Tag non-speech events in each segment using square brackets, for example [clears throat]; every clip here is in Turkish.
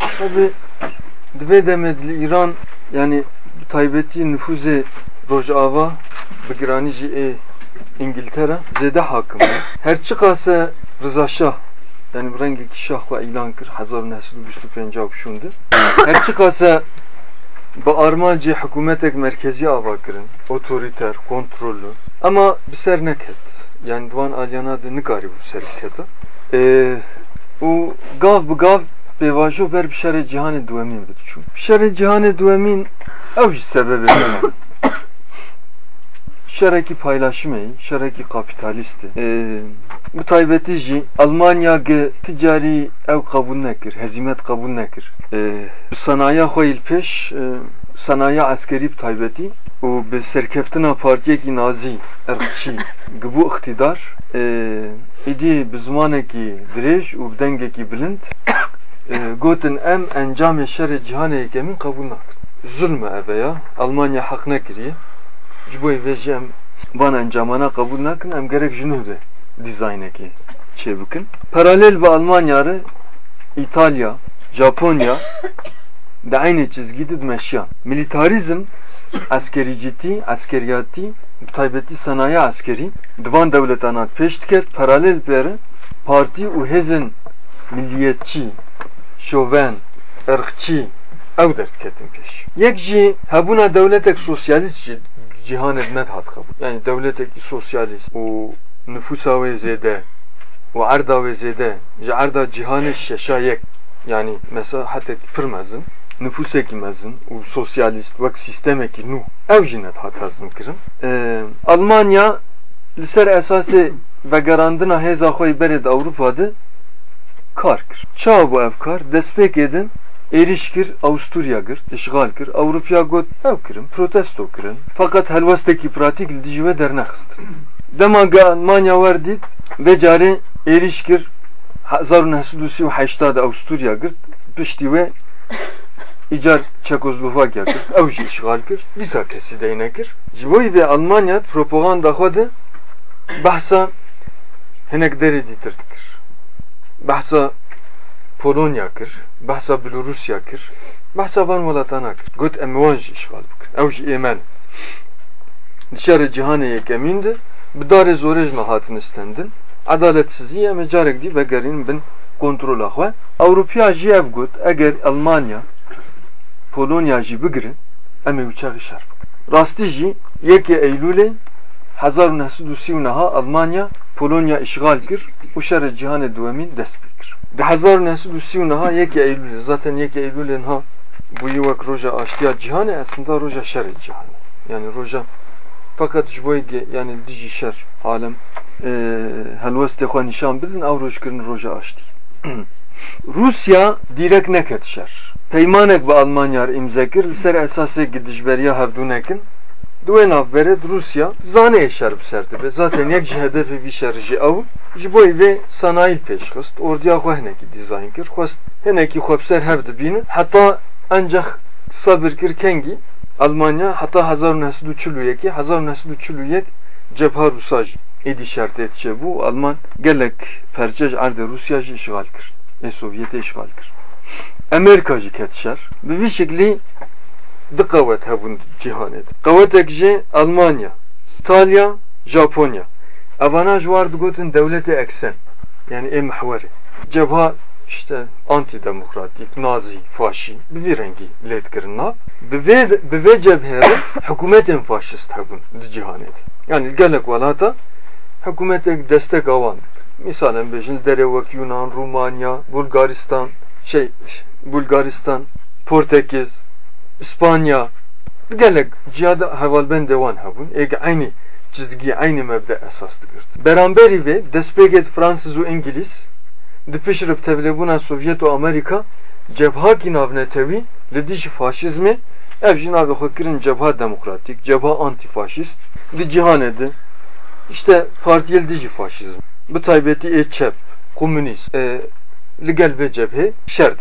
Tabi dve demedli İran yani taybeti nüfuze Rojava bigirani ji e İngiltere zede hakim. [coughs] Her çıkasa Rıza Şah yani rengi şahla ilan kır hazar nesil güçlü pencab şundu. [coughs] Her çıkasa bu armacı hükümetek merkezi ava kirin, otoriter, kontrollü. Ama bir ser neket. Yani duan alyana de nikari bu serketa. Ee, o gav bu gav cihanı duemin bid çun. Bir şere cihanı duemin ev sebebi benim. [coughs] şereki paylaşımı, şereki kapitalisti. Ee, bu taybeti ji Almanya ge ticari ev kabul nekir, hezimet kabul nekir. Ee, sanayi xoyil peş, e, sanayi askeri taybeti o be serkeftina partiyeki nazi erkçi bu iktidar e, idi bi zamaneki direş û bi dengekî bilind gotin em encamê şerê cihanê yekemin kabul nakir. Zulme ev ya Almanya hak nekiriye. Ji bo vê jî em van encamana kabul nakin em gerek ji nû de dizaynekî çê bikin. Paralel bi Almanya re İtalya, Japonya de aynı çizgide meşyan. Militarizm askericiti, askeriyati, taybeti sanayi askeri, divan devletanat peş diket, paralel peri, parti u hezin milliyetçi, şoven, ırkçı, ev dert ketin peş. Yek jî hebuna devletek sosyalist jî cihan edmet hat kabul. Yani devletek sosyalist, u nüfusa ve zede, u arda ve zede, ji arda cihanı şeşa yek, yani mesela hatta pırmazın, nüfusekî mezin û sosyalist wek sistemekî nû ew jî net hat hezm kirin. Almanya li ser esasê vegerandina hêza xwe berê di Ewropa de kar kir. Çawa bu ev kar destpêk edin êriş kir Avusturya kir, işgal kir, Avrupa got ev kirin, protesto kirin. Fakat helwestekî pratik li dijî we dernexistin. Dema ge Almanya werdît ve carê êriş kir 1938 de Avusturya girt, piştî we icar Çekoslovakya kir, ew jî işgal kir, dîsa kesî deyne kir. Ji bo ve Almanya propaganda xwe de behsa hinek behsa Belorusya kir, behsa van welatana kir. Got em wan jî işgal bikin. Ew jî êmen. Dışarı cihanê yekemîn de bi darê zorê ji me hatin istendin. Adaletsizî em ê carek dî vegerîn bin kontrola xwe. Ewropa jî ev got eger Almanya Polonya jî bigirin em ê uçağı şer bikin. Rastî jî Eylûlê 1939 Almanya Polonya işgal kir û şerê cihanê duwemîn dest pê kir. Di 1939 yekê Eylûlê zaten yekê Eylûlên ha bûyî wek roja aştiya cihanê aslında roja şerê cihanê. Yani roja fakat bo yani dijî şer alem helwestê xwe nîşan bidin ew rojkirin roja aştî. [clears throat] Rusya direk neket şer. Peymanek bi Almanya imza kir li ser esasê gidişberiya hevdûnekin Rusya zanê şer bi ser dibe. Zaten yek ji şer jî ew ji bo vê sanayî pêşxist. Ordiya xwe hinekî dîzayn kir. Xwest hinekî xwe bi ser hev dibînin. Heta ancak sabir kir kengî Almanya heta 1941 1941 cepha Rusa jî êdî şertê diçe bû Alman gelek perçej erdê Rusya işgal kir. Ê Sovyetê işgal kir. Amerika jî ket şer. Bi vî şeklî di qewet hebûn cîhanê de. Qewetek jî Almanya, İtalya, Japonya. Evana ji war digotin devletê eksen. Yani ê mihwerê. Cebha işte antidemokratik, nazi, faşi bi vî rengî lê dikirin nav. Bi vê vê cebhê re hikûmetên faşist hebûn di cîhanê de. Yani gelek welata hikûmetek destek avan dikir. Misalen bêjin derê wek Yunan, Rumanya, Bulgaristan, şey Bulgaristan, Portekiz, İspanya. Gelek cihada hevalben devan hebûn êge aynı çizgi aynı mebde esas dikir. Beramberi ve destpêket Fransız û İngiliz di pişrib tevlebûna Sovyet û Amerika cebhakî navnetewî li dijî faşizmê ev jî navê xwe kirin cebha demokratik, cebha antifaşist di cihanê de işte partiyel dijî faşizm. Bi taybetî ê çep, komünist, e, li gelbe cephe şer.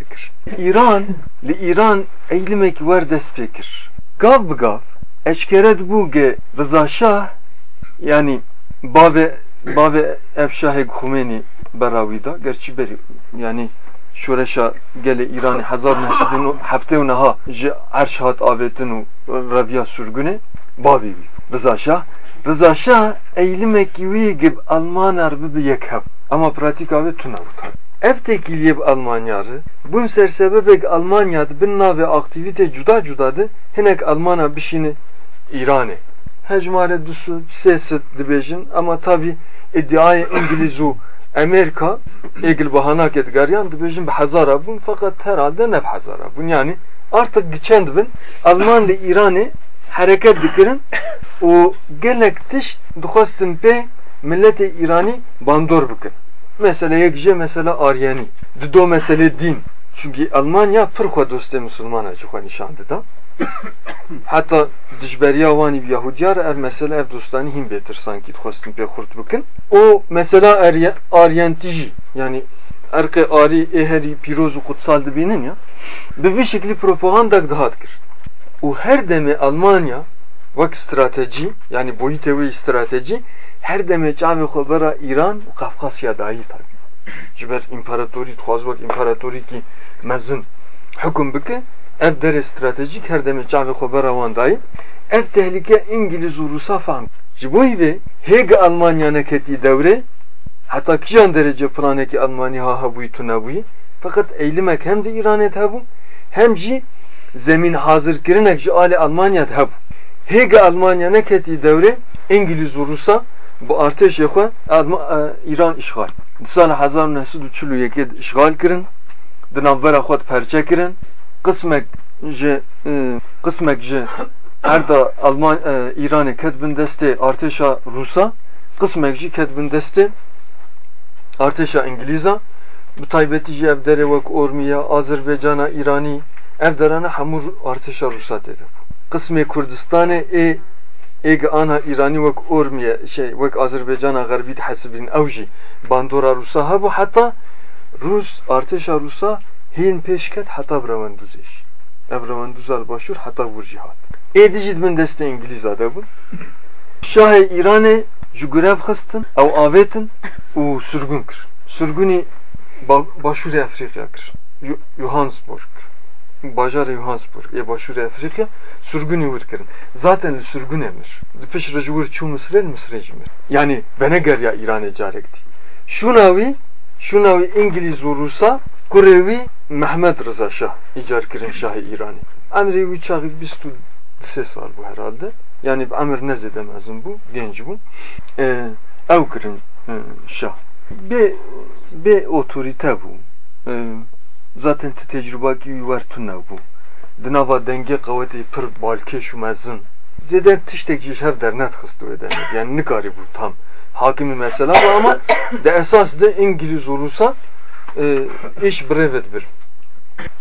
İran li İran eylimek ver despekir. Gav bi gav eşkeret bu ge rızaşah yani bave bave evşahı Khomeini beravida gerçi beri yani şoreşa gele İran'ı hazar neşidin hafte unaha ji erşhat avetin u raviya sürgüne babi Rıza Şah Rıza Şah eylimek gibi Alman harbi bir yekhev ama pratik abi tuna bu Ev tekiliye Almanyarı. Bun sersebebek Almanya'da bin nave aktivite cuda cudadı. Hinek Almanya bir şeyini İran'ı. Hecmare dusu sesit dibejin ama tabi iddiaya İngilizu Amerika egil bahana ket garyan dibejin bi hazara bun fakat herhalde ne hazara bun yani artık geçen bin Alman ile İran'ı hareket dikirin o gelek tiş duhastin pe milleti İrani bandor bikin. Mesela yekce mesela Aryani. Dido mesele din. Çünkü Almanya pırkwa doste Müslüman acıkwa nişandı da. [coughs] Hatta dijberiya vani bir Yahudiyar er mesela ev dostani him betir sanki khostin pe khurt bikin. O mesela er Aryantiji yani erke ari eheri pirozu kutsal dibinin ya. Bir şekilde propaganda dağıtkır. O her deme Almanya vak strateji yani boyutu ve strateji her deme çavi khobara İran Kafkasya dahi tabi. Ciber imparatori tuhaz vak imparatori ki mezin hüküm bike ev dere stratejik her deme çavi khobara van dahi ev tehlike İngiliz Rus'a fahm. Ciboy ve hege Almanya neketi devre hatta kijan derece planeki Almanya ha ha buy tuna buy fakat eylemek hem de İran et bu hem ji zemin hazır kirinek ji ali Almanya et bu. Hege Almanya neketi devre İngiliz Rus'a bu artış yekwe İran işgal. Sal 1941 işgal kirin. Di navbera xwe perçe kirin. Qismek ji qismek ji her da Alman İran'ı ket bin deste arteşa Rus'a qismek ji ket bin deste arteşa İngiliz'a bu taybeti ji ev dere vek Ormiya, Azerbaycan'a, İrani ev derana hamur arteşa Rus'a dedi. Kısme Kurdistan'ı e اگ آنها ایرانی وک اورمیه شی وک آذربایجان غربی حسبین اوجی باندورا روسا ها بو حتی روس ارتش روسا هین پیش کد حتی برواندوزش ابرواندوز الباشور حتی ورجهات ایدی جد من دست انگلیز آده بود شاه ایران جگرف خستن او آویتن و سرگون کر سرگونی باشور افریقیا کر یوهانسبورگ bajarê Johannesburg ê başûrê Efrîqya sürgûnê wir kirin. Zaten li sürgûnê mir. Di piştre ji wir çû. Yani venegeriya İranê carek dî. Şûna wî şûna wî İngiliz û Rûsa kurê Rıza Şah icar kirin Şahê İranê. Emrê wî çaxî bîst û sê sal bû herhalde. Yani emir ne zedemezin bu, genç bu. Ee, ev kirin e, şah. Bir, bir otorite bu. Ee, zaten te tecrüba gibi var tuna bu. Dinava denge kavati pır balkeş mezin. Zeden tiştek jişer dernet hıstı eden. Yani nikari bu tam. Hakimi mesela bu ama de esas de İngiliz olursa e, iş brevet bir.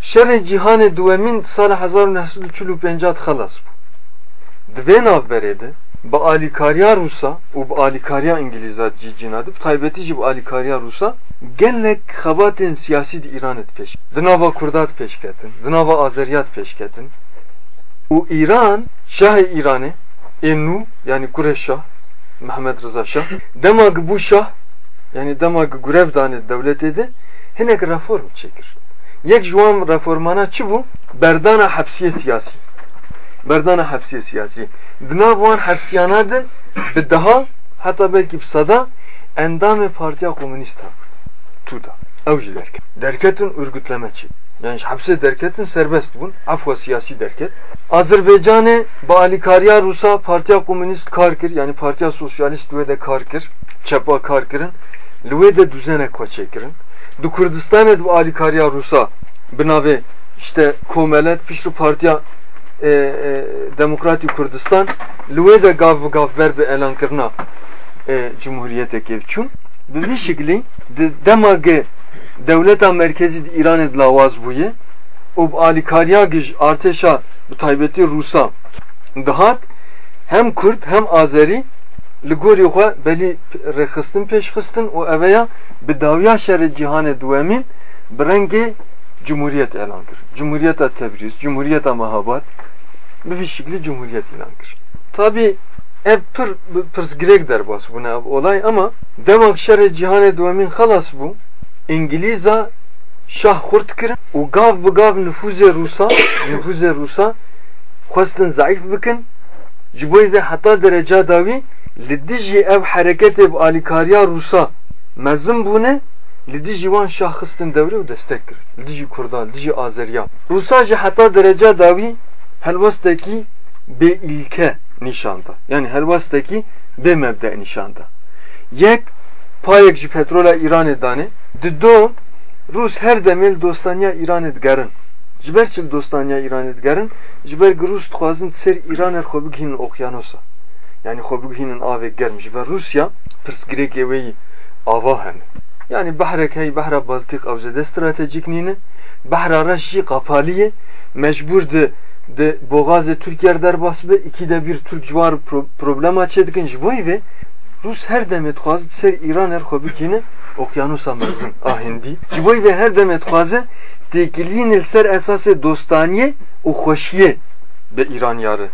Şer cihan duemin sal 1945 halas bu. Dve nav berede ba alikariya Rusa u ba alikariya İngilizat cinadı taybeti ji ba alikariya Rusa gelek xabatin siyasi di İran et peş. Dinava Kurdat peşketin, dinava Azeriyat peşketin. U İran, Şah İran'ı, Ennu yani Kureş Şah, Mehmet Rıza Şah, [laughs] demag bu Şah, yani demag grev dane devlet edi, hinek reform çekir. Yek juan reformana çi bu? Berdana hapsiye siyasi. Berdana hapsiye siyasi. Bina van hapsiyanadın, bir daha hatta belki sada endam partiya komünist tuda. Evci derket. Derketin örgütlemeçi. Yani hapse derketin serbest bun. Afwa siyasi derket. Azerbaycan'ı ba alikariya Rusa partiya komünist karkir yani partiya sosyalist ve de karkir. Çapa karkirin. Lüve de düzene koçekirin. Du Kürdistan'ı ba alikariya Rusa binave işte komelet pişru partiya e, e, Demokratik Kürdistan lüve de gav gav verbe elan kırna e, Cumhuriyete kevçun Bi vî şeklî di dema ge dewleta merkezî di Îranê dilawaz bûye û bi alîkariya gij artêşa bi taybetî Rûsa dihat hem Kurd hem Azerî li gorî xwe belî rêxistin pêşxistin û ev ya bi dawiya şerê cîhanê duwemîn bi rengê Cumhuriyet elan kir. Cumhuriyeta Tebriz, Cumhuriyeta Mahabad bi vî şeklî Cumhuriyet. Tabi ev pır pırsgirek der bas buna olay? Ama demak şere cihane duemin halas bu. İngiliza şah xurt kirin. Û gav bi gav nüfuzê Rusa [coughs] nüfuzê Rusa xwestin zayıf bikin. Ji bo vê heta dereca dawî li dijî ev hereketê bi alîkariya Rusa. Mezin bûne li dijî wan şah xistin dewre û destek kir li dijî Kurdan li dijî Rusa ji heta dereca dawî helwestekî bê ilke nîşanda yani helwestekî bê mebde nîşanda yek payek ji petrola İranê danê di do Rus her demel dostaniya İranê digerin ji ber çil dostaniya İranê digerin ji ber Rus dixwazin ser İraner xwe bigihînin okyanosa yani xwe bigihînin avê germ ji ber Rusya pirsgirêkê wê yî ava hene. Yani behrek hey behra Baltik ew zêde stratejîk nîne behra reş jî qapaliye de boğazê Türkiye derbas be iki de bir Türk civar pro problema çedikin ji bo ve Rus her demet dixwaze ser İran er xwe bikîne okyanusa mezin a Hindî ji bo ve her demet têkiliyên li ser esasê dostaniye û xweşiyê bi İran yarı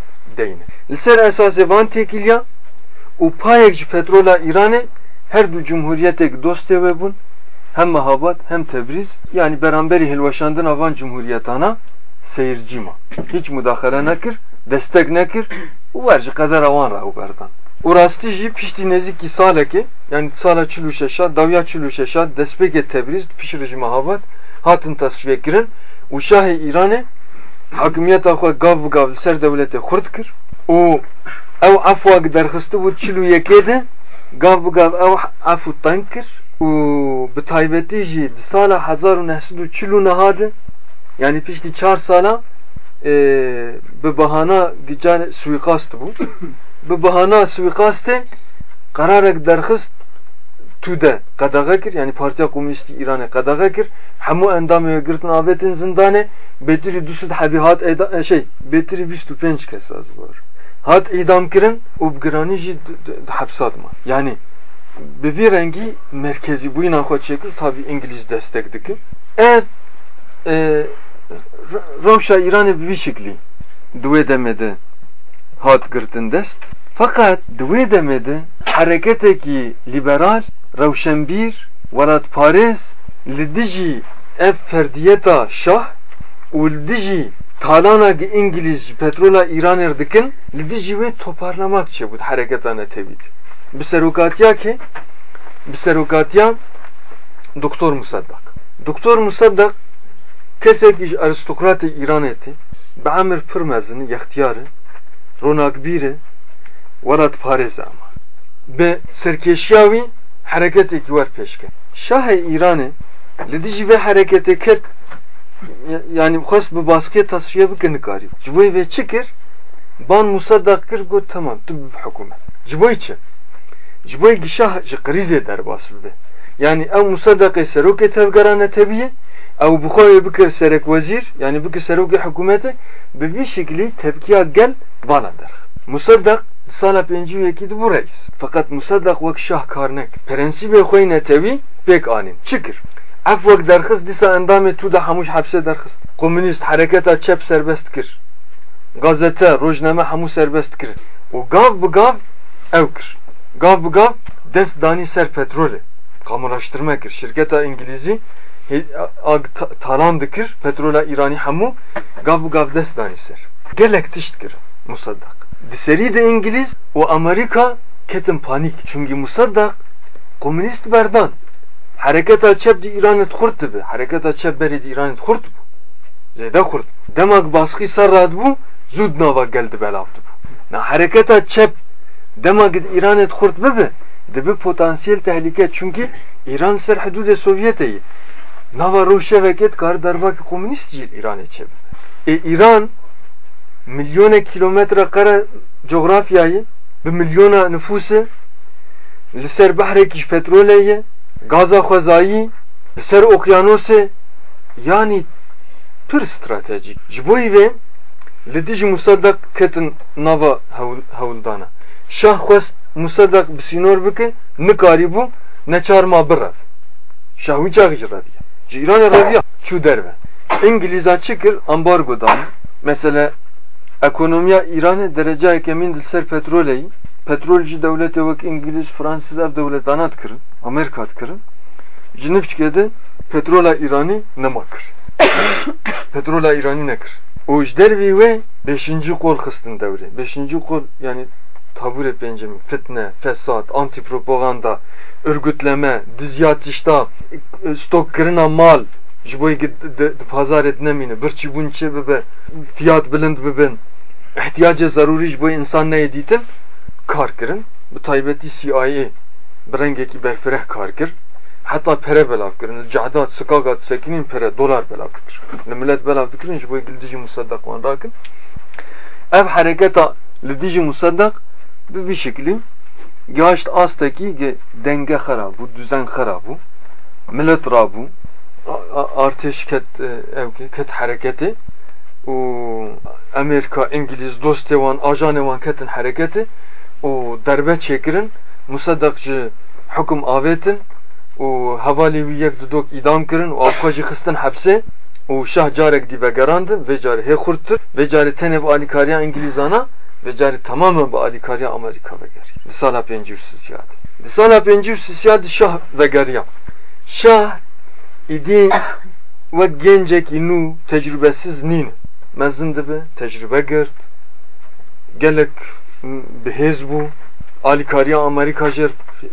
li ser esasê van têkiliya û payek ji petrola İranê her du cumhuriyetek dostê ve bûn hem Mehabat hem Tebriz yani beramberi hilweşandina van cumhuriyetana seyirci ma. Hiç müdahale nekir, destek nekir. U ver ji kadar avan ra u berdan. U rastî jî piştî nêzîkî salekê yani sala çil û şeşa dawya çil û şeşa destpêkê Tebriz piş rejî Mehabat hatin tasfiye kirin û şahê İranê hakimiyeta xwe gav gav ser dewletê xurt kir û ew afwa derxistî bû çil û yekê gav gav ew af û teng kir û bi sala hezar û nehsîd û çil û yani piştî çar sala e, bi bahana gican suikast bû [coughs] bi bahana suikastê qararek derxist tu de qedaxe kir yani Partiya Komünistî İranê qedaxe kir hemû endamê girtin avêtin zindanê bêtirî du sed hebî hat êda şey bêtirî bîst û pênc kes az var. Hat idam kirin û bi giranî jî hepsat ma yani bi vî rengî merkezî bûyîna xwe çêkir tabi İngiliz destek dikir. Ev e, Rewşa İranê bi vî şeklî di wê demê de hat girtin dest. Fakat di wê demê de hereketekî liberal rewşenbîr welatparêz li dijî ev ferdiyeta şah û li dijî talanakî İngiliz petrola İranê dikin li dijî wê toparlamak çêbû hereketa netewît bi serokatiya kê bi serokatiya Doktor Musaddak Doktor Musaddak pir mezin yextiyar e ronakbîr e welatparêz ama. Bi serkêşiya wî hereketekî wer pêşke şahê İranê li dijî vê hereketê ket yani xwest bi baskıya tasfiye bikin nikarî ji bo vê çi kir ban Musaddak kir got tamam tu bi hikûmet ji bo çi? Ji bo gişah ji qrîzê derbas bibe yani ew Musaddakê serokê tevgera netebiye ew bi xwe bikir serek wezîr yani bikir serokê hikûmetê bi vî şeklî tepkiya gel vala derx Musaddak sala pêncî wekî dibû reis. Fakat Musaddak wek şah kar nek prensîbê xwe netewî pêk anîn çi kir ev wek derxist dîsa endamê tu da hemû hepse derxist komünîst hereketa çep serbest kir. Gazete rojname hemû serbest kir. Û gav bi gav ew kir. Gav bi gav dest danî ser petrolê kamulaştırma kir. Şirketa İngilizî talan dikir petrola İranî hemû gav bi gav dest danî ser. Gelek tişt kir Musaddak di serî de İngiliz û Amerika ketin panik. Çünkü Musaddak komünist berdan. Hareketa çep di İranê xurt dibe hareketa çep berê di İranê xurt bû zêde xurt. Demak baskî ser radibû zûd nava gel di belav dibû na hareketa çep demak di İranê xurt bibe dibe potansiyel tehlike. Çünkü İran ser hududê Sovyetê nava rojeveket kar derbakî komünist jî İranê çep e İran milyona kilometre kare coğrafyayı bi milyona nüfusu li ser behrekî petrolê ye gaza xwezayî li ser okyanosê yani pir stratejîk ji bo vê li dijî Musaddak ketin nava hewildana şah xwest Musaddak bi sînor bike nikarîbû neçarma birev İranê reviya çû derve İngilîza çi kir ambargo dan mesela ekonomiya İranê derecayeke min dil ser petrolê petrolcü devlete vek İngiliz, Fransız ev devletana kirin, Amerika kirin. jinifçikede petrola İranî nemakir. [coughs] petrola İranî nekir. O ji dervî ve beşinci kol xistin devrê. Beşinci kol yani tabure pencemi, fitne, fesat, anti propaganda, örgütleme, dizyatişta, stok kirina mal, ji bo pazar et nemîne, birçî bûn çê bibe, fiyat bilind bibin, ihtiyacı zarurî ji bo insan neyê dîtin, kar kirin. Bi taybetî CIA bi rengekî berfireh kar kir. Heta pere belav kirin. Cehdat, sıkagat, sekinin pere, dolar belav. Li millet belav dikirin ji bo gildijî musaddak wan rakin. Ev hareketa li dijî musaddak bir şekli Yaşt astaki ge denge xarabu, düzen xarabu. Millet rabu. Arteş ket evke ket hareketi. O Amerika, İngiliz, dostevan, ajanevan ketin hareketi. O derbe çekirin. Musaddakçı hüküm avetin. O havali bir yek dudok idam kirin. O avkacı xistin hapse. O şah carek dibe garandın ve cari he kurttur. Ve cari tenev alikariya İngilizana ve cari tamamen bu alikariya Amerika ve geri. Risala pencürsüz yadı. Risala pencürsüz yadı şah ve geriya. Şah idi ve gencek inu tecrübesiz nin. Mezin dibe tecrübe girt. Gelek behez bu. Alikariya Amerika jer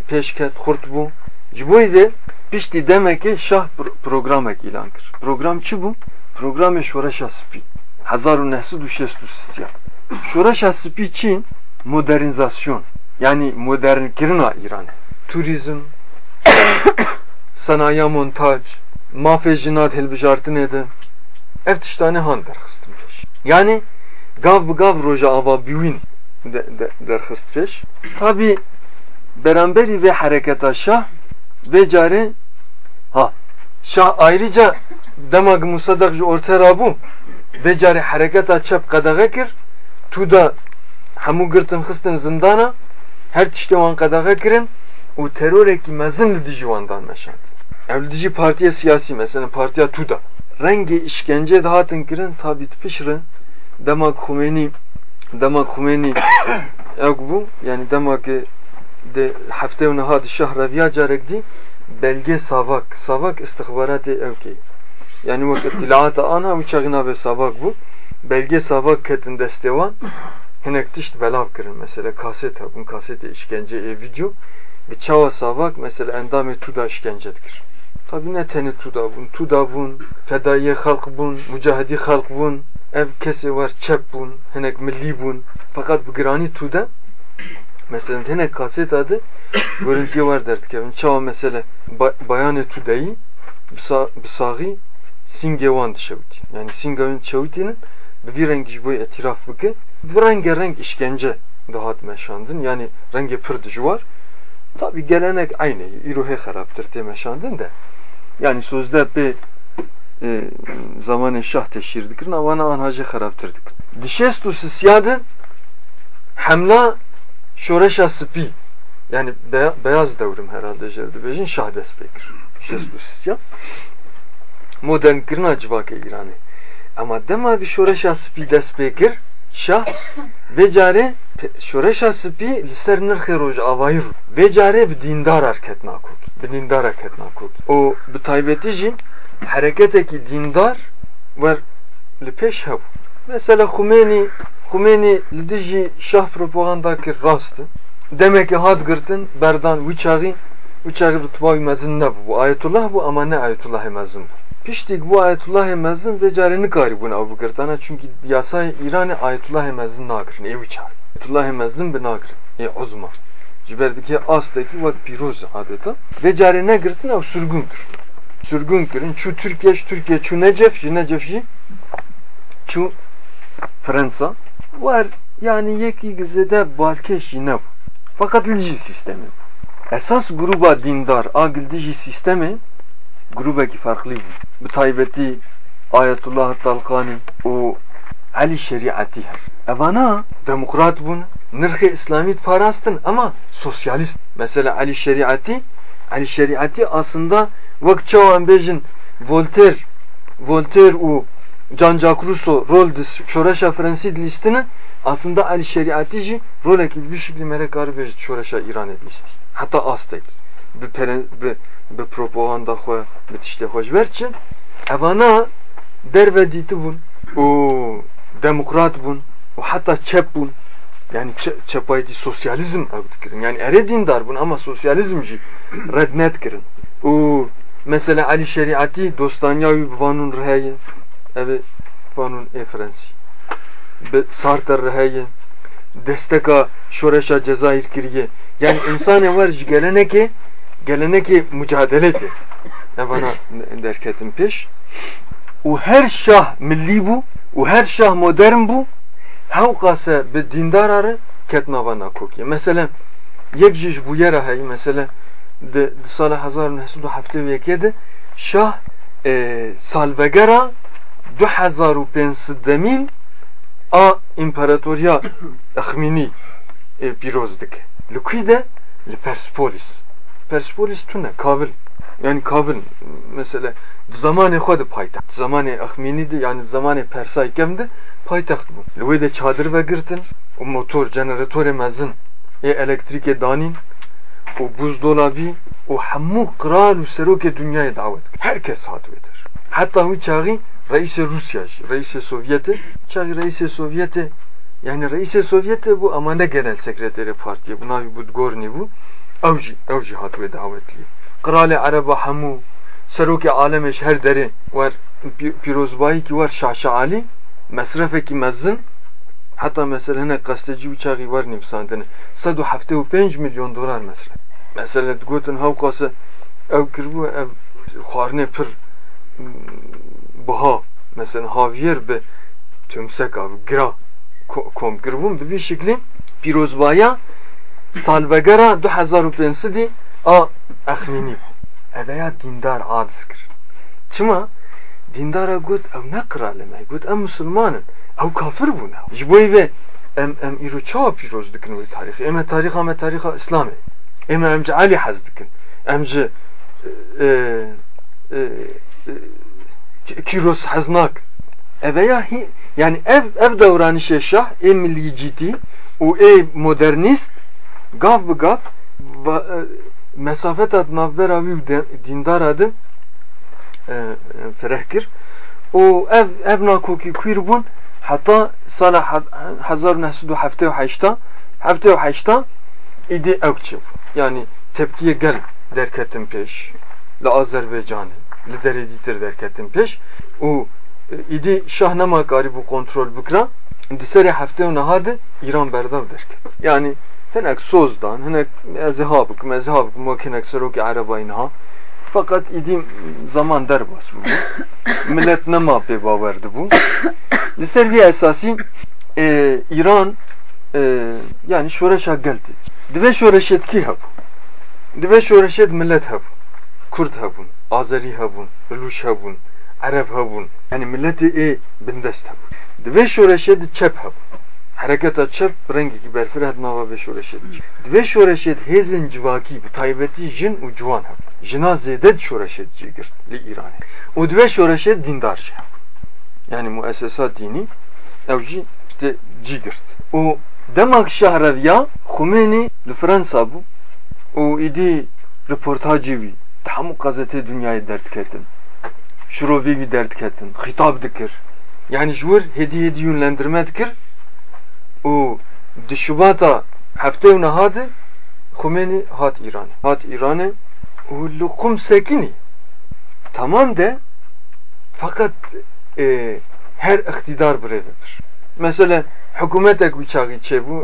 peşket kurt bu. Ciboy de pişti demek ki şah program ek ilan kır. Program çi bu? Program şoreşa spi. 1963 ya. Şoreşa spi çi modernizasyon. Yani modern kirina İran. Turizm, [coughs] sanayi montaj, mafejinat helbijartın ede. Ev tiştane han derxistim. Yani gav bu gav roja ava biwin derxist. Tabi beraberi ve hareketa şah ve cari ha şah ayrıca demag musadak orta rabu ve cari hareketa çap kadağa kir tu da hamu girtin xistin zindana her tişte wan kadağa kirin o teröreki mezin li dijî wandan meşand. Ev li dijî partiye siyasi mesela partiya tu da rengi işkence dahatin kirin tabi pişirin demak Khomeini demak Khomeini [coughs] ev bu yani demak de hafte ve nehad şah reviya carek di belge savak savak istihbarat evki yani vak ittilaat ana uçağına ve savak bu belge savak ketin destevan hinek tişt belav kirin mesela kaset bun kasete işkence e video. Ve çava savak mesela endame tuda işkence dikir tabi ne teni tuda bun? Tuda bun fedaiye halk bun mücahidi halk bun ev kesi var çep bun hinek milli bun. Fakat bu girani tuda mesela tene kaset adı [coughs] görüntü var derdik yani çava mesela bayan tudayı bisağı singevan dışavut yani singevan çavutinin bir rengi bu etiraf bıkı bir rengi renk işkence dahat meşandın. Yani rengi pırdıcı var. Tabi gelenek aynı iruhe haraptır diye meşandın da. Yani sözde bir e, zamanı şah teşhir dikirin ama anhacı haraptırdık. Dişestu sisyadın hamla şoreşa spi yani be, beyaz devrim herhalde jevdi bejin şah despekir dişestu sisya modern kirna civake İran'ı ama demadı şoreşa spi despekir şah ve care şoreşa spi liser nırkı roj avayır ve care bir dindar hareket nakuk bir dindar hareket nakuk o bir taybetici hareketeki dindar var li peş hev mesela Khomeini Khomeini li dijî şah propagandakir rastı demek ki had girtin berdan uçağı uçağı rütbay mezin ne? Bu ayetullah bu ama ne ayetullah mezin bu? Piştik bu ayetullah mezin ve carini gari buna abu girtana çünkü yasay İran'ı ayetullah mezin nagirin ev uçağı. Ayetullah mezin bir nagirin. E uzma. Ciberdeki astaki vak piroz adeta. Ve cari ne girtin ev sürgündür. Sürgün kirin. Çu Türkiye, Türkiye, çu Necef, Necef, çu Fransa var yani yeki gizede balkeş yine bu. Fakat lici sistemi bu. Esas gruba dindar agildici sistemi grubeki farklı bu. Taybeti Ayetullah Talkani o Ali şeriatı evana demokrat bun nırhı İslamiyet parastın ama sosyalist. Mesela Ali şeriatı Ali şeriatı aslında vakça o bejin Voltaire Voltaire o Jean-Jacques Rousseau rol şoreşa Fransid listini aslında Ali şeriatıcı rol ekibi bir şekilde merek arbej şoreşa İran listi. Hatta astek. bi bi xwe bi tiştê xwe. Ji ber çi? Evana derve dîtî bûn û demokrat bûn û heta çep bûn. Yani çepayî sosyalizm ew dikirin. Yani erê dîndar bûn ama sosyalizm jî red nedkirin û mesela Ali Şeriatî dostaniya wî bi vanûn riheye ev ê vanûn ê Fransî bi Sarter riheye desteka şoreşa Cezayir kiriye yani insan var ji gelenekê mücadeleti evana derketin peş. Û her şah millî bû û her şah modern bû hewqase bi dîndar re ketma vana kokiye mesela yek jî ji bû yera heyî mesela di sala hezar û nehsûd û heftê û yekê de şah salvegera du hezar û pênc siddemîn a imparatoriya [coughs] Exmînî pîroz dike. Li kwî de? Li Perspolis Persepolis tune Kabil yani Kabil mesela zamanı xwe paytaxt. Zamanı Axmînî de yani zamanı Persay kemdi paytaxt bû li wê de çadir vegirtin û motor jeneratörê mezin. Ê elektrîkê danîn û buzdolabî û hemû qiral û serokê dünyayê davet. Herkes hat wêdir heta wî çaxî Reîsê Rusya jî Reîsê Sovyetê çaxî Reîsê Sovyetê yani Reîsê Sovyetê bu ama ne genel sekreterê partiye? Bu navî Budgornî bû ew jî ew jî hatibê dawetlî Kralê Ereba hemû serokê alemê ji her derê wer pîrozbayîkî wer Şaşa Alî mesrefekî mezin heta mesela hinek qestecî û çaxî wer nivîsandine sed û heftê û milyon dolar mesref mesela digotin hewqase ew kiribû ev xwarinê pir biha mesela haviyer bi tümseka bi gira kom kiribûn bi vî pîrozbaya salvegera 2005 a Axmînî eveya dindar adz kir. Çima? Dindara got ew ne qiralime got em musulmanin ew kafir bûne ji bo ve em em îro çawa pîroz dikin wê tarîxê em tarîxa me tarîxa İslamê em em ji Alî hez dikin. Em ji kîros hez nakin eveya yani ev ev devranişê şah ê millîcîtî û ê modernîst gav bi gav mesafeta navbera wî dîndar adı fereh kir. Û ev ev nakokî kwîr bûn heta sala hezar nehsud û heftê û heşta heftê û heşta îdî yani tepkiye gel derketin pêş li Azerbaycanê li derê derketin pêş û îdî şah nema karî bû kontrol bikira di serê heftê û nehadê İran berdav derket. Yani ezha bikim ezha bikim wek hinek serokê Erebeyî niha fakat idim zaman derbas bû millet nema pê bawer dibû li ser vî esasî İran yani şoreşa gel tê divê şoreşet kî hebû divê şoreşet millet hebû Kurd hebûn Azerî hebûn Lûş hebûn Ereb hebûn yani milletê ê bindest hebûn divê şoreşet çep hebû hareketa çep rengekî berfir hat nava vê şoreşê divê şoreşê hêzên civakî bi taybetî jin û ciwan hebûn jina zêde şoreşê cî girt li Îranê û divê şoreşê dîndar jî hebûn yani muessesa dînî ew jî tê cî girt û demak şahreviya Xumênî li Fransa bû û îdî reportajî wî di hemû gazetê dünyayê derdiketin şirovî wî derdiketin xîtab dikir yani ji wir hêdî hêdî yûnlendirme dikir şubata heftê û nehadê Xumênî hat İranê hat İranê û li Qum sekinî tamam de fakat e, her iktidar birêve bir mesela hükümetek wî çaxî çêbû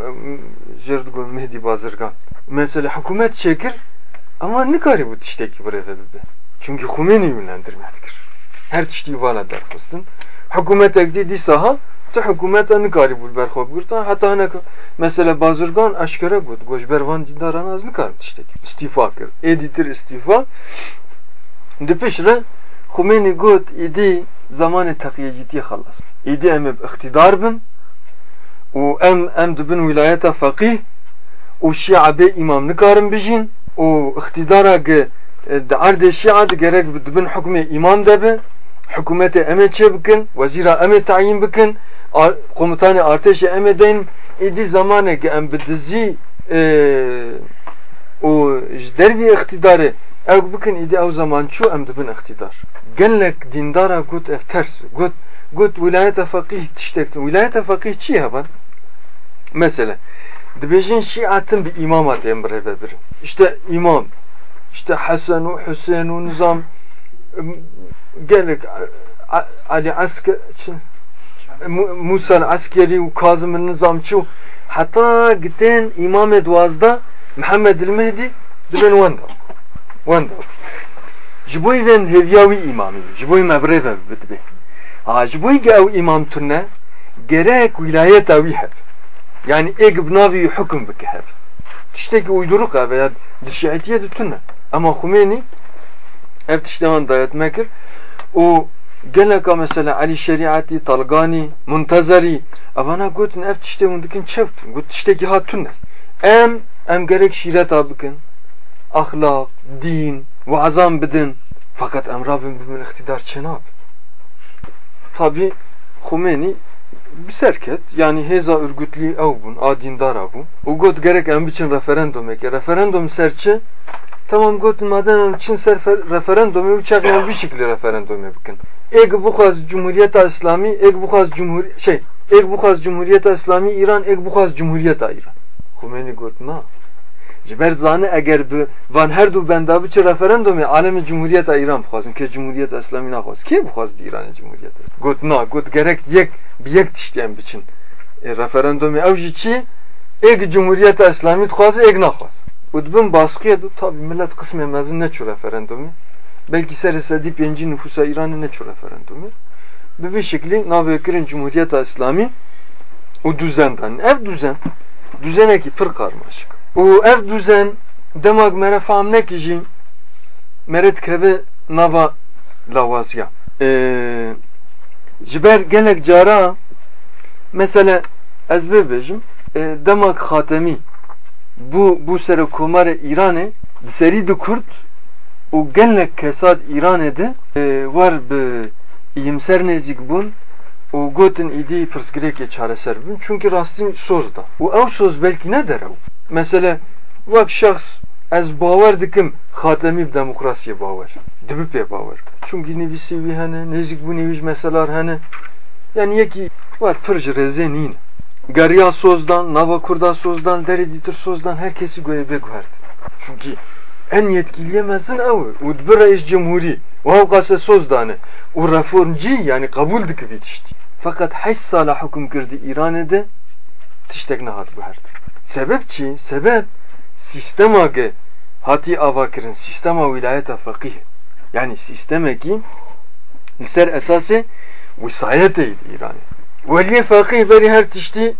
jêr digon Mehdi Bazirgan mesela hükümet çêkir ama nikarî bû tiştekî birêve bibe çünkü Xumênî yûnlendirme dikir her tiştî vala derxistin hükümetek dî dîsa tu hükümeta nikarî bû berxwe bigirta heta hinek mesela Bazirgan eşkere got goş bervan dîndaran az nikarim tiştekî îstîfa kir êdî tir îstîfa di pêş re Xumênî got îdî zamanê teqiyecîtiyê xelas îdî em iktidar bin. Û em em dibin wîlayeta feqîh û şîa bê îmam nikarin bijîn û iktidara ge di erdê şîa gerek dibin hukmê îmam de be hükümetê em ê çê bikin wezîra em ê tayîn bikin komutanê artêşê em ê deyn îdî zamanê ki em bi dizî o dervi iktidarı ev bikin idi ev zaman çu em dibin iktidar gelek dindara gut ev ters gut gut vilayete fakih tiştektin vilayete fakih çi havan mesela dibejin şiatın bir imamat emre bir. İşte imam işte Hasan u Hüseyin u nizam gelek Ali Asker Musa askeri u Kazım nizamçı hatta giden İmam Edvaz'da Muhammed el-Mehdi dibin wanda wanda jiboy ven hevyawi imamı jiboy mebreve bitbe ha jiboy gav imam tunne gerek vilayet avi hep yani ek bnavi hüküm bike hep tişteki uyduruk abi ya dişiyetiye tunne ama Khomeini ev tiştehan dayat mekir o geleka mesela Ali Şeriati, Talgani, Muntazari. Avana gotin ev tişte hundikin çevtun got tişteki hatunne em em gerek şiret abikin ahlak, din, vaazan bidin. Fakat em Rabbim bimin iktidar çenab tabi Khomeini bir serket yani heza örgütlü ev bun adindar bun. O got gerek em biçin referandum eke. Referandum serçe tamam got madem em için ser referandum uçak em bir şekilde referandum bikin ek bu khaz Cumhuriyet İslami ek bu khaz Cumhur şey ek bu khaz Cumhuriyet İslami İran ek bu khaz Cumhuriyet İran. Khomeini got na Jiber zane eğer bu van her du benda biçi referandumu alemi Cumhuriyet İran bixwazin ki Cumhuriyet İslami naxwaz ki bixwaz di İran Cumhuriyet got na got gerek yek bir yek tiştiyen biçin. E, referandumu ev jî çi? Ek Cumhuriyet İslami dixwaz ek naxwaz û dibin baskıya du tabi millet kısmı mezin ne çu referandumu belki seri sedi penci nüfusa İran'ı ne çu referandumu bi bir şekli navekirin Cumhuriyet İslami o düzenden ev düzen düzeneki pır karmaşık. Û ev düzen demak mere fam nekijî mere dikeve nava lawaziya ji ber gelek cara mesela ez bibêjim demak xatemî bu bu serokkomarê İranê di serî di Kurd û gelek kesad İranê de war bi iyimser nêzik bûn û gotin îdî pirsgirêkê çareser bibin çünkü rastî soz da. Û ew soz belkî ne derew mesela vak şahs ez bawer dikim xatemî demokrasiye bawer dibi pê bawer çünkü nivîsî wî hene nêzik bû nîvîj meselar hene. Yani yekî var pir ji geriya sozdan nava kurda sozdan derê dîtir sozdan herkesi goye biguhert çünkü en yetkiliye mezin ew û dibi reis cumhurî û hev qase soz dane û reformcî yani kabul dikivî tiştî fakat heş sala hüküm kirdi İranê de tiştek nehat guhert Sebep çi? Sebep sistema ge hati avakirin sistema vilayeta fakih. Yani sisteme ki ser esası visayet eydi İran'ı. Veliye fakih beri her tişti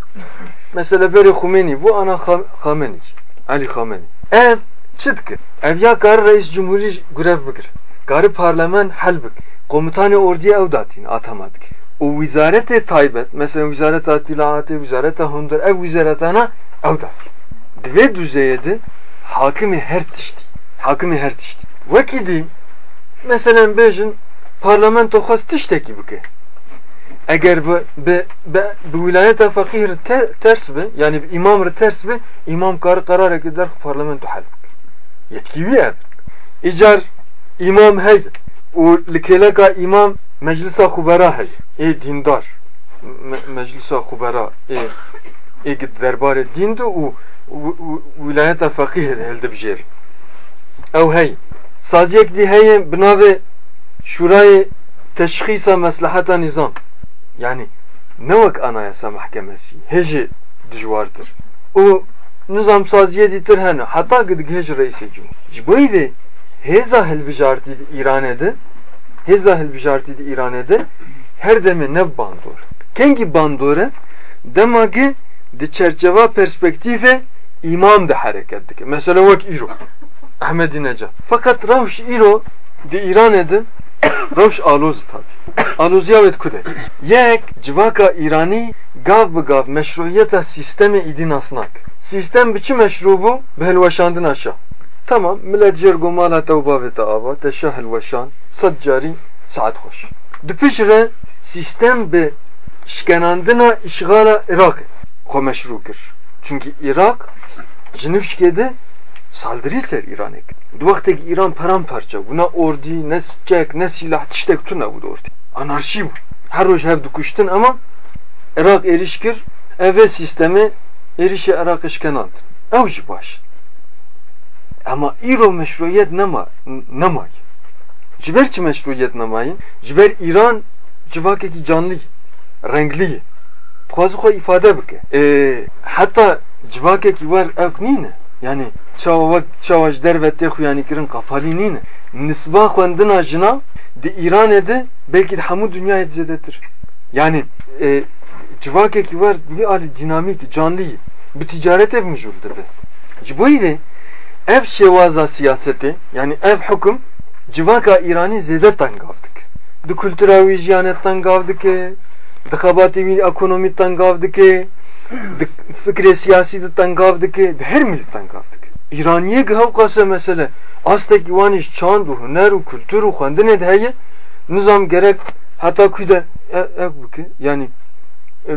mesela beri Khomeini bu ana Khamenei Ali Khamenei. Ev çıtkı. Ev ya karı reis cumhuri görev bikir. Karı parlament hal bik. Komutanı orduya ev datin atamadık. O vizarete taybet mesela vizaret atilaatı, vizaret hundur ev vizaretana ew da divê düzeyê de hakimê her tiştî hakimê her tiştî wekî dî meselen bêjin parlamento xwaz tiştekî bike eger bi bi bi wilayeta feqîh re ters be yani bi imam ters be imam karı karareke der parlamento yetkî wî ev îcar imam hey û li kêleka imam meclisa xubera hey ê dîndar meclisa xubera ê êgid derbarê dîn de û wilayeta feqîh elde bijêr ew hey saziyek dî heye bi navê şurayê teşxîsa meslaheta nizam yani ne wek anayasa mahkemesî hêjê dijwartir û nizam saziyê dîtir hene heta gidigihêj reîsê cumhur ji bo vê hêza hilbijartî di İranê de hêza hilbijartî di İranê de her demê nev bandor kengî bandore demagê di çerçeva perspektife imam de hareket dike. Mesela vek İro. Ahmedi Necat. Fakat Ravş İro di İran Ravş aloz tabi. Aloz yavet kude. Yek civaka İrani gav bi gav meşruiyeta sistemi idin asnak. Sistem biçi meşru bu behelveşandın aşağı. Tamam millet jergomala tevba ve taava teşah helveşan sad cari saat hoş. Dipişre sistem be şkenandına işgala Irak xwe meşru kir. Çünkü Irak ji nivşkê de saldırı ser İran'a. Du vakteki İran paramparça. Buna ordi, ne sıcak, ne silah, tiştek tuna bu ordi. Anarşi bu. Her roş hev dukuştun ama Irak erişkir, eve sistemi erişe Irak işkenandır. Ev ji baş. Ama İro meşruiyet nema, nemay. Ciber çi meşruiyet nemayın? Ciber İran civakeki canlı, renkli. Xwe ifade bike. Ee, hatta civakeki var ev nîne. Yani çawa vek çawa ji derve tê xuyanî kirin qafalî nîne. Nisba xwendina jina di İranê de belki de hemû dünyayê zêdetir. Yani e, civakeki var bir ali dinamik, canlı. Bir ticaret ev mecul dibe. Ji bo ve ev şevaza siyaseti yani ev hüküm civaka İranî zêde tangavdik. Di kültüra wî jiyanetan gavdike, di xebatê wî ekonomî fikrê siyasî de tangavdike, di her milî tangavdike. İraniye gihav qase mesele astek iwaniş çand û huner û kültür û xwendinê de heye nizam gerek heta kuy de ev bike yani e,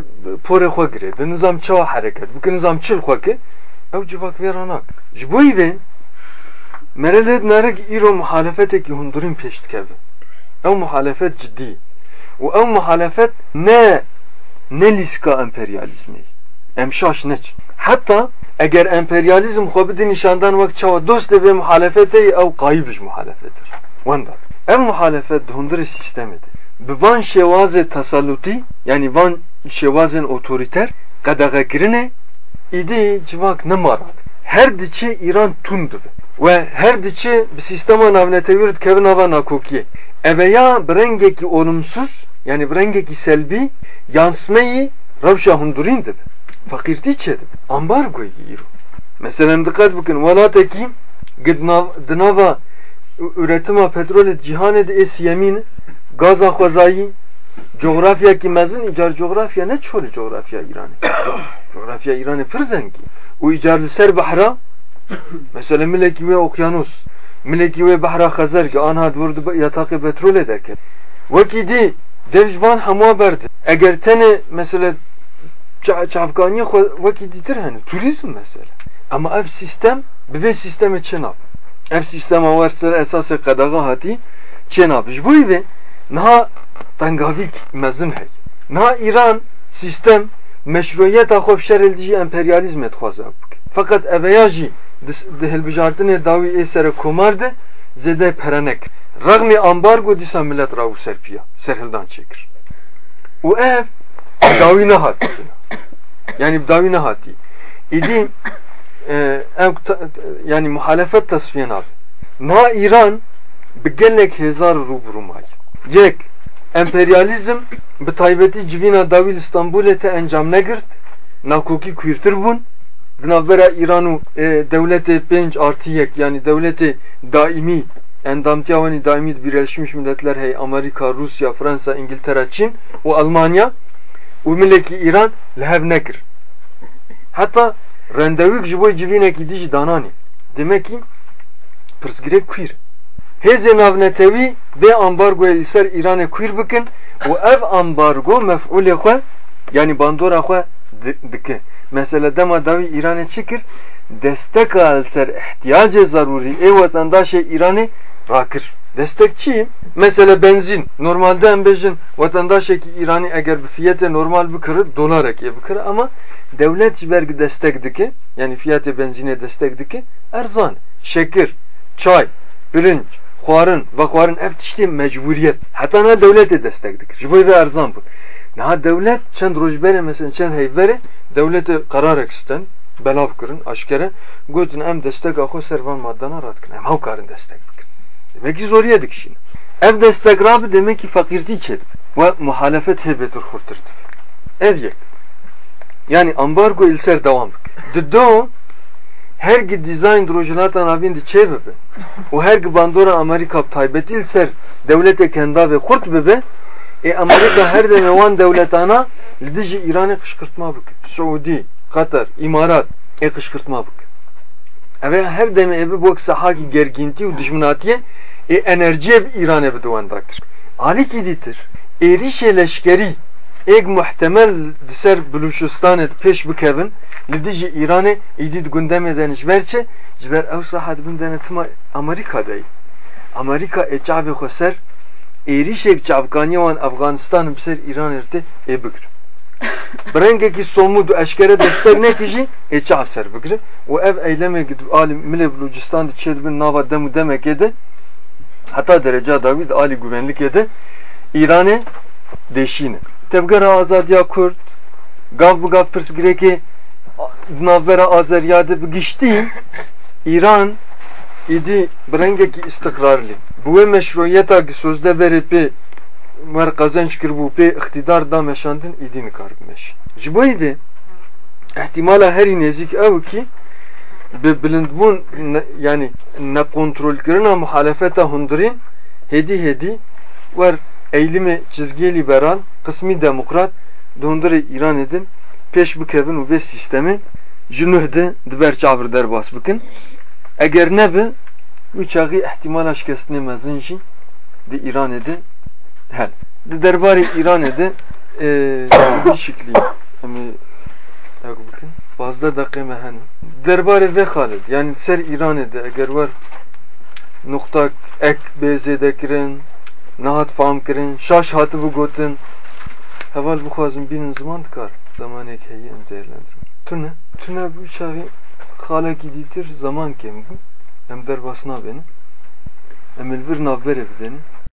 porê xwe gire di nizam çawa hereket bike nizam çil xwe ke ew civak vêranak. Ji bo îvê merelê nerek îro muhalefetekî hundirîn pêş dikeve. Ew muhalefet ciddî û ew muhalefet ne ne lîska emperyalizmê. Hatta eğer emperyalizm xwe bidî nîşandan wek çawa dost vê muhalefetê ew qayîb ji muhalefetir. Wenda. Ev muhalefet di hundirê sistemê de. Bi van şewazê tasallutî yani van şewazên otoriter qedexekirinê îdî civak nemarat. Her diçi İran tund dibe. Ve her diçi bir sistema navnetevir kevin hava nakokiye. Eveya brengeki olumsuz yani brengeki selbi yansımayı revşa hundurin dibe. Fakirti çedib. Ambargo yiru. Mesela dikkat bakın. Velateki dınava üretima petrol cihanı de es yemin gaza khwazayı coğrafya ki mezin icar coğrafya ne çolu coğrafya İran'ı. [coughs] coğrafya İran'ı pır zengi. O icarlı ser bahra mesela mileki ve okyanus mileki ve bahra khazar ki anha vurdu yatakı petrol ederken vakidi devjvan hamwa berdi. Eğer tane mesela çapkaniye vakitidir hani turizm mesela. Ama ev sistem bibe sistemi çenab. Ev sistem varsa esası kadaga hati çenab. Bu ve naha tangavik mezin hey. Naha İran sistem meşruiyet xwe şerildî emperyalizm et xwaza Fakat eveya jî di hilbijartinê dawî ê sere komar de zêde perenek. Ragmê ambargo dîsa millet raw serpiya serhildan çekir. û ev dawî nehat. Yani dawî nehati. İdî e, yani muhalefet tasfiyen abi. Na İran bi gelek hezar rubrumay. Yek emperyalizm bi taybeti civina davil İstanbul'e te encam negirt. Nakoki kuyurtur bun. Dinavbera İranu e, devleti 5 artı yek yani devleti daimi endamtiyavani daimi Birleşmiş Milletler hey Amerika, Rusya, Fransa, İngiltere, Çin ve Almanya u İran lehev nekir. Hatta randevuk ji bo civînekî dî jî dananî. Demek ki pirsgirêk kuyr. Hêzên navnetewî vê ambargoyê li ser İranê kuyr bikin ev ambargo mef'ulê xwe yani bandora xwe dike. Mesela dema davî İranê çi kir? Desteka li ser ihtiyacê zarûrî ê rakir. Destekçiyim. Mesela benzin. Normalde em bejin vatandaşeki İranî eğer bir fiyatı normal bir kırı dolar bir kırı ama devlet vergi destek diki yani fiyatı benzine destek diki erzan, şeker, çay, pirinç, xwarın ve xwarın ev tiştê mecburiyet. Hatta ne devlete destek dikir. Ji ve erzan bu. Ne devlet çend rojbere mesela çend heyvere devlete karar ekisten belav kırın aşkere gotin em destek axo servan maddana ratkin. Em hav karın destek. Demek ki zor yedik şimdi. Ev destek rabı demek ki fakirti çedip ve muhalefet hebetir hurtirdi. Ev yek. Yani ambargo ilser devam bik. Diddo her gi dizayn drojilatan avin di çe bebe. O her gi bandora Amerika taybet ilser devlete kenda ve kurt bebe. E Amerika her de mevan devletana lidiji İran'ı kışkırtma bik. Suudi, Katar, İmarat e kışkırtma bik. Eve her deme evi bu sahaki gerginti u düşmanatiye e enerji ev İran evi duvandaktır. Ali kiditir. Erişe leşkeri ek muhtemel diser Buluşistan'et peş bikevin lidiji İran'e idid gündeme deniş verçe jiber ev sahat bin denetima Amerika'dayı. Amerika eçabi xoser erişek çavkaniye wan Afganistan'ın biser İran erte e bigir. [laughs] Brengeki somud u eşkere destek nekiji e çav ser bigir. O ev eyleme gidu alim mile Bulucistan di çedbin nava demu demek ede hatta derece David ali güvenlik ede İran'e deşine. Tevgera azadiya Kürt gav bu gav pırs gireki navvera Azeryade bigişti İran idi brengeki istikrarlı. Bu meşruiyeta ki sözde verip mer kazanç kirbu pe iktidar da meşandın idi nikar meş. Jiboydi ihtimala her nezik ev ki ببلندبون يعني نكونترول كرنا محالفتا هندرين هدي هدي ور eylimi çizgiye liberal, kısmi demokrat, dondurı İran edin, peş bu kevin ve sistemi. Jünuhde diber çavir derbas bıkın. Eğer ne bi, uçağı ihtimal aşkesine mezin jin, de İran edi, hel. De derbari İran edi, e, ee, bir şekli, yani, bakın. 15 دقیقه مهن درباره و خالد یعنی سر ایران ده اگر ور نقطه اک بیزیده کرن نهات فهم کرن شاش هاتı bu gotin heval bu kazım bin zaman kar zamanı keyi em değerlendirir tüne tüne bu şahi hale giditir zaman kem bu em derbasına beni emil bir navber evdeni